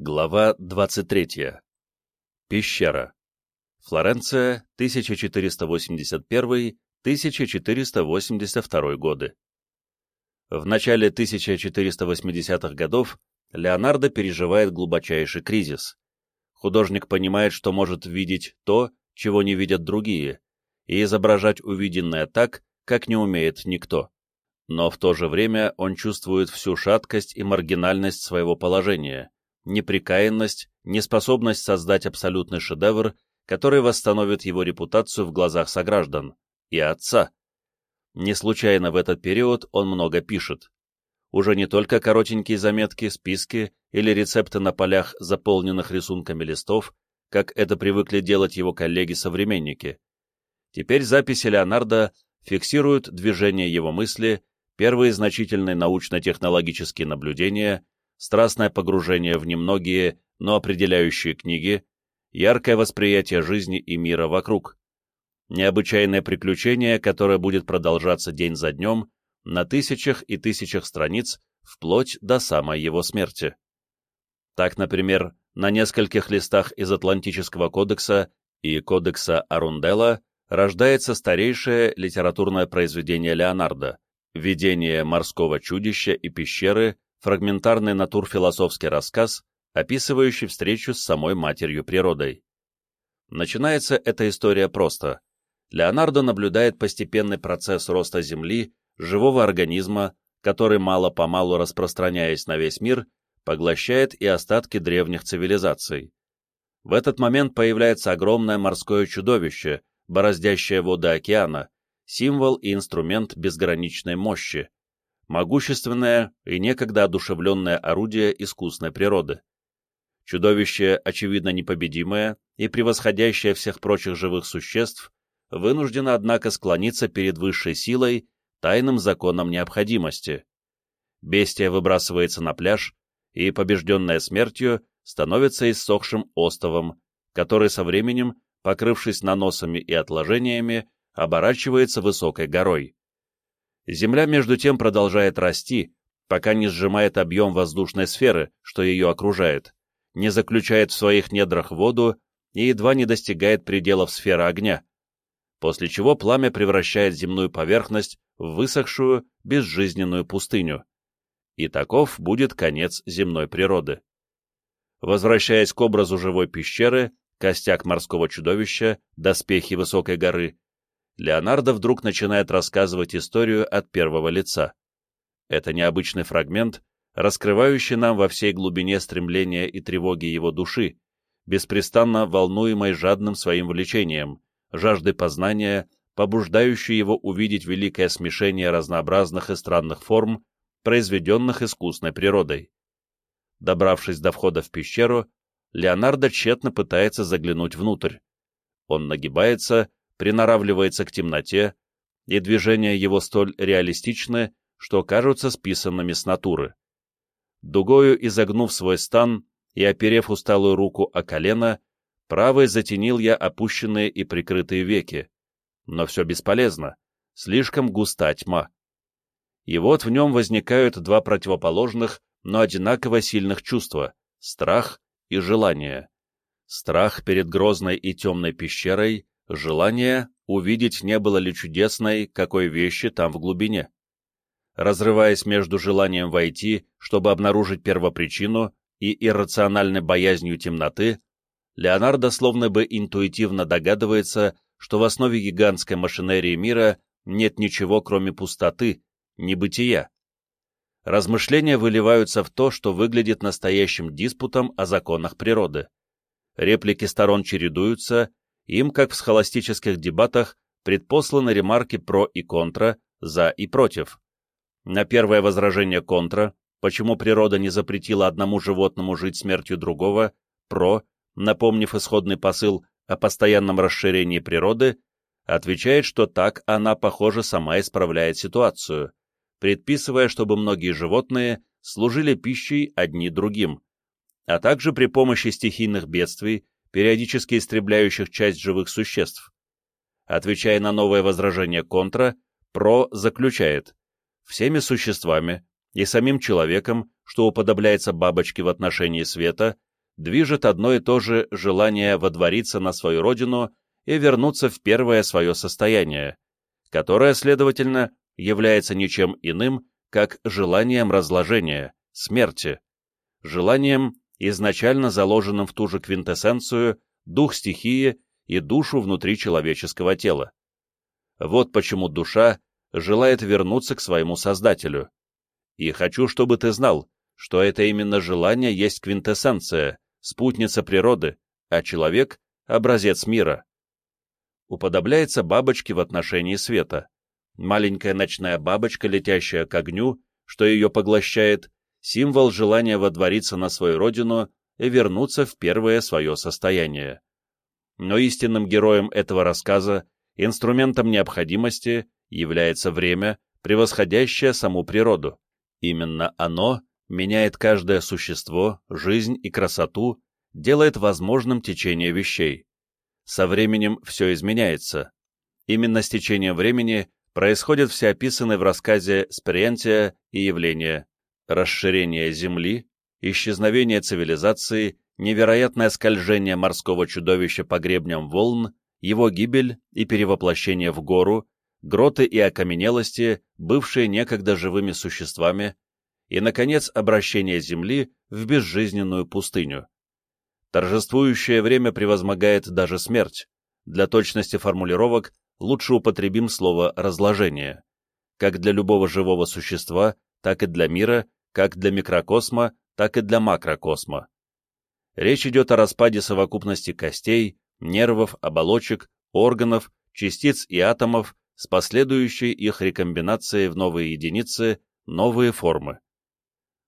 Глава 23. Пещера. Флоренция, 1481-1482 годы. В начале 1480-х годов Леонардо переживает глубочайший кризис. Художник понимает, что может видеть то, чего не видят другие, и изображать увиденное так, как не умеет никто. Но в то же время он чувствует всю шаткость и маргинальность своего положения неприкаянность, неспособность создать абсолютный шедевр, который восстановит его репутацию в глазах сограждан и отца. Не случайно в этот период он много пишет. Уже не только коротенькие заметки, списки или рецепты на полях, заполненных рисунками листов, как это привыкли делать его коллеги-современники. Теперь записи Леонардо фиксируют движение его мысли, первые значительные научно-технологические наблюдения, страстное погружение в немногие, но определяющие книги, яркое восприятие жизни и мира вокруг, необычайное приключение, которое будет продолжаться день за днем на тысячах и тысячах страниц вплоть до самой его смерти. Так, например, на нескольких листах из Атлантического кодекса и кодекса Арунделла рождается старейшее литературное произведение Леонардо «Видение морского чудища и пещеры фрагментарный натурфилософский рассказ, описывающий встречу с самой матерью природой. Начинается эта история просто. Леонардо наблюдает постепенный процесс роста Земли, живого организма, который мало-помалу распространяясь на весь мир, поглощает и остатки древних цивилизаций. В этот момент появляется огромное морское чудовище, бороздящее воды океана, символ и инструмент безграничной мощи, могущественное и некогда одушевленное орудие искусной природы. Чудовище, очевидно непобедимое и превосходящее всех прочих живых существ, вынуждено, однако, склониться перед высшей силой, тайным законом необходимости. Бестия выбрасывается на пляж, и, побежденная смертью, становится иссохшим остовом, который со временем, покрывшись наносами и отложениями, оборачивается высокой горой. Земля между тем продолжает расти, пока не сжимает объем воздушной сферы, что ее окружает, не заключает в своих недрах воду и едва не достигает пределов сферы огня, после чего пламя превращает земную поверхность в высохшую, безжизненную пустыню. И таков будет конец земной природы. Возвращаясь к образу живой пещеры, костяк морского чудовища, доспехи высокой горы, Леонардо вдруг начинает рассказывать историю от первого лица. Это необычный фрагмент, раскрывающий нам во всей глубине стремления и тревоги его души, беспрестанно волнуемой жадным своим влечением, жаждой познания, побуждающий его увидеть великое смешение разнообразных и странных форм, произведенных искусной природой. Добравшись до входа в пещеру, Леонардо тщетно пытается заглянуть внутрь. Он нагибается приноравливается к темноте, и движения его столь реалистичны, что кажутся списанными с натуры. Дугою изогнув свой стан и оперев усталую руку о колено, правой затенил я опущенные и прикрытые веки. Но все бесполезно, слишком густа тьма. И вот в нем возникают два противоположных, но одинаково сильных чувства — страх и желание. Страх перед грозной и темной пещерой, Желание увидеть, не было ли чудесной, какой вещи там в глубине. Разрываясь между желанием войти, чтобы обнаружить первопричину, и иррациональной боязнью темноты, Леонардо словно бы интуитивно догадывается, что в основе гигантской машинерии мира нет ничего, кроме пустоты, небытия. Размышления выливаются в то, что выглядит настоящим диспутом о законах природы. Реплики сторон чередуются, им, как в схоластических дебатах, предпосланы ремарки про и контра, за и против. На первое возражение контра, почему природа не запретила одному животному жить смертью другого, про, напомнив исходный посыл о постоянном расширении природы, отвечает, что так она, похоже, сама исправляет ситуацию, предписывая, чтобы многие животные служили пищей одни другим, а также при помощи стихийных бедствий периодически истребляющих часть живых существ. Отвечая на новое возражение контра, ПРО заключает, всеми существами и самим человеком, что уподобляется бабочке в отношении света, движет одно и то же желание водвориться на свою родину и вернуться в первое свое состояние, которое, следовательно, является ничем иным, как желанием разложения, смерти, желанием, изначально заложенным в ту же квинтэссенцию, дух стихии и душу внутри человеческого тела. Вот почему душа желает вернуться к своему Создателю. И хочу, чтобы ты знал, что это именно желание есть квинтэссенция, спутница природы, а человек — образец мира. Уподобляется бабочке в отношении света. Маленькая ночная бабочка, летящая к огню, что ее поглощает, символ желания водвориться на свою родину и вернуться в первое свое состояние. Но истинным героем этого рассказа, инструментом необходимости, является время, превосходящее саму природу. Именно оно меняет каждое существо, жизнь и красоту, делает возможным течение вещей. Со временем все изменяется. Именно с течением времени происходят все описанные в рассказе «Сприентия» и явления расширение Земли, исчезновение цивилизации, невероятное скольжение морского чудовища по гребням волн, его гибель и перевоплощение в гору, гроты и окаменелости, бывшие некогда живыми существами, и, наконец, обращение Земли в безжизненную пустыню. Торжествующее время превозмогает даже смерть. Для точности формулировок лучше употребим слово «разложение». Как для любого живого существа, так и для мира, как для микрокосма, так и для макрокосма. Речь идет о распаде совокупности костей, нервов, оболочек, органов, частиц и атомов с последующей их рекомбинацией в новые единицы, новые формы.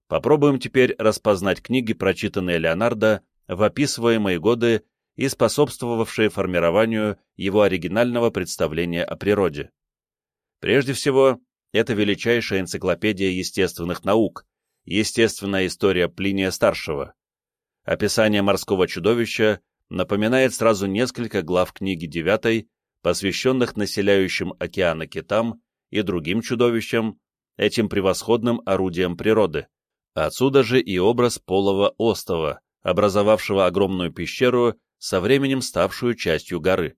Попробуем теперь распознать книги, прочитанные Леонардо в описываемые годы и способствовавшие формированию его оригинального представления о природе. Прежде всего, это величайшая энциклопедия естественных наук, естественная история Плиния-старшего. Описание морского чудовища напоминает сразу несколько глав книги 9, посвященных населяющим океаны китам и другим чудовищам, этим превосходным орудиям природы. Отсюда же и образ полого остова, образовавшего огромную пещеру, со временем ставшую частью горы.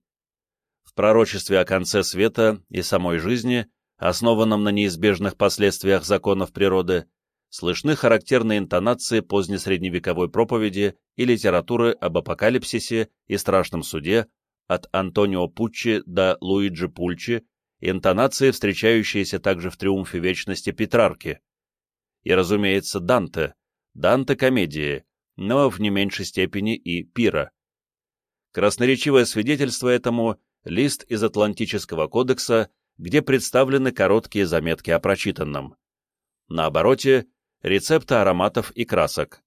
В пророчестве о конце света и самой жизни, основанном на неизбежных последствиях законов природы, слышны характерные интонации позднесредневековой проповеди и литературы об апокалипсисе и страшном суде от Антонио Пуччи до Луиджи Пульчи, интонации, встречающиеся также в «Триумфе вечности» Петрарки, и, разумеется, Данте, Данте комедии, но в не меньшей степени и Пира. Красноречивое свидетельство этому — лист из Атлантического кодекса, где представлены короткие заметки о прочитанном. На обороте — рецепты ароматов и красок.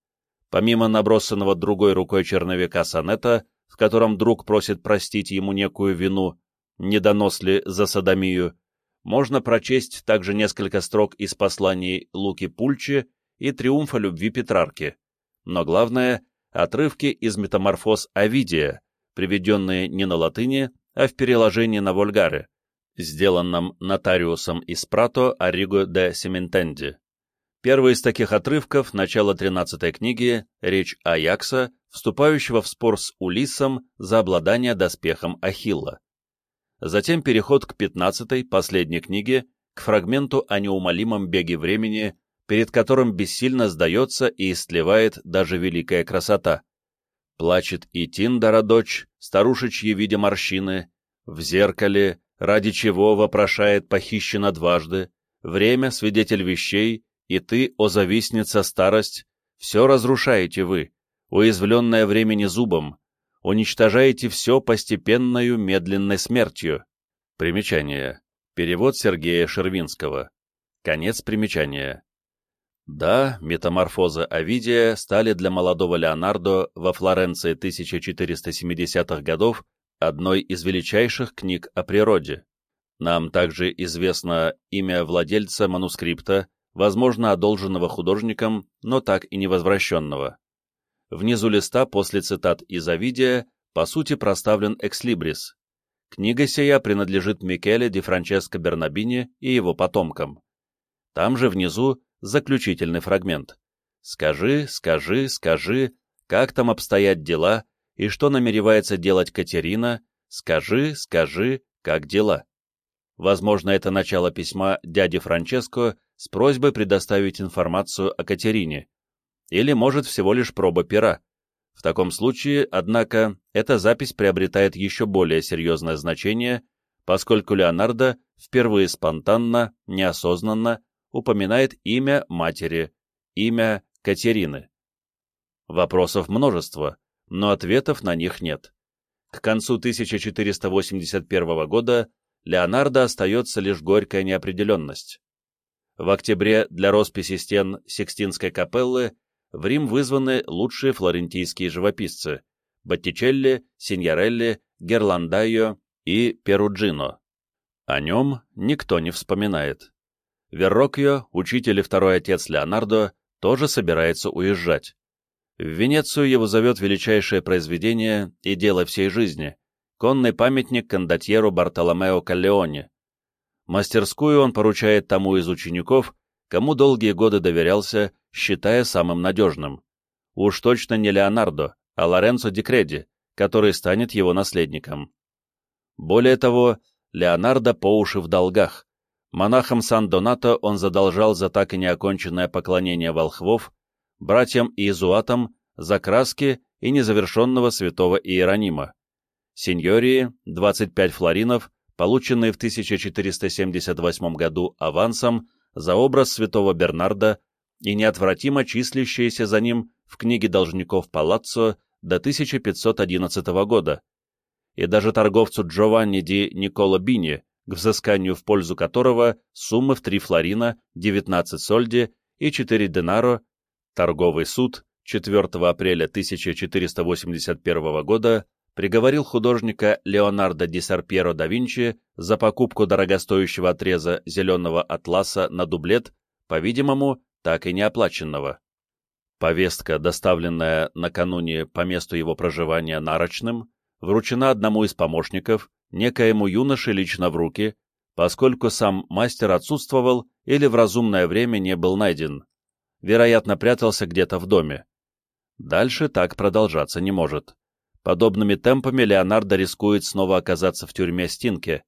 Помимо набросанного другой рукой черновика сонета, в котором друг просит простить ему некую вину, недоносли за садомию, можно прочесть также несколько строк из посланий Луки Пульчи и «Триумфа любви Петрарки», но главное — отрывки из метаморфоз Овидия, приведенные не на латыни, а в переложении на вольгаре, сделанном нотариусом из Прато Ариго де Сементенди. Первый из таких отрывков, начало 13 книги, речь Аякса, вступающего в спор с Улиссом за обладание доспехом Ахилла затем переход к пятнадцатой, последней книге, к фрагменту о неумолимом беге времени, перед которым бессильно сдается и истлевает даже великая красота. Плачет и Тиндара дочь, старушечьи видя морщины, в зеркале, ради чего вопрошает похищена дважды, время — свидетель вещей, и ты, о завистница старость, все разрушаете вы, уязвленное времени зубом, уничтожаете все постепенною медленной смертью. Примечание. Перевод Сергея Шервинского. Конец примечания. Да, метаморфозы Овидия стали для молодого Леонардо во Флоренции 1470-х годов одной из величайших книг о природе. Нам также известно имя владельца манускрипта, возможно, одолженного художником, но так и не возвращенного. Внизу листа после цитат из Овидия по сути проставлен экслибрис. Книга сия принадлежит Микеле ди Франческо Бернабини и его потомкам. Там же внизу заключительный фрагмент. «Скажи, скажи, скажи, как там обстоят дела и что намеревается делать Катерина, скажи, скажи, как дела. Возможно, это начало письма дяди Франческо с просьбой предоставить информацию о Катерине. Или, может, всего лишь проба пера. В таком случае, однако, эта запись приобретает еще более серьезное значение, поскольку Леонардо впервые спонтанно, неосознанно упоминает имя матери, имя Катерины. Вопросов множество, но ответов на них нет. К концу 1481 года Леонардо остается лишь горькая неопределенность. В октябре для росписи стен Сикстинской капеллы в Рим вызваны лучшие флорентийские живописцы – Боттичелли, Синьорелли, Герландайо и Перуджино. О нем никто не вспоминает. Веррокьо, учитель и второй отец Леонардо, тоже собирается уезжать. В Венецию его зовет величайшее произведение и дело всей жизни — конный памятник кондотьеру Бартоломео Каллеоне. Мастерскую он поручает тому из учеников, кому долгие годы доверялся, считая самым надежным. Уж точно не Леонардо, а Лоренцо Ди Креди, который станет его наследником. Более того, Леонардо по уши в долгах. Монахам Сан-Донато он задолжал за так и неоконченное поклонение волхвов, братьям Иезуатам за краски и незавершенного святого Иеронима. Сеньории 25 флоринов, полученные в 1478 году авансом за образ святого Бернарда и неотвратимо числящиеся за ним в книге должников Палаццо до 1511 года, и даже торговцу Джованни ди Николо Бини, к взысканию в пользу которого суммы в 3 флорина, 19 сольди и 4 денаро Торговый суд 4 апреля 1481 года приговорил художника Леонардо ди Сарпьеро да Винчи за покупку дорогостоящего отреза зеленого атласа на дублет, по-видимому, так и не оплаченного. Повестка, доставленная накануне по месту его проживания нарочным, вручена одному из помощников, некоему юноше лично в руки, поскольку сам мастер отсутствовал или в разумное время не был найден вероятно, прятался где-то в доме. Дальше так продолжаться не может. Подобными темпами Леонардо рискует снова оказаться в тюрьме Стинке.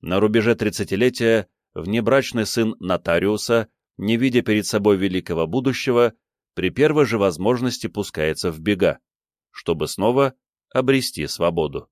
На рубеже тридцатилетия внебрачный сын нотариуса, не видя перед собой великого будущего, при первой же возможности пускается в бега, чтобы снова обрести свободу.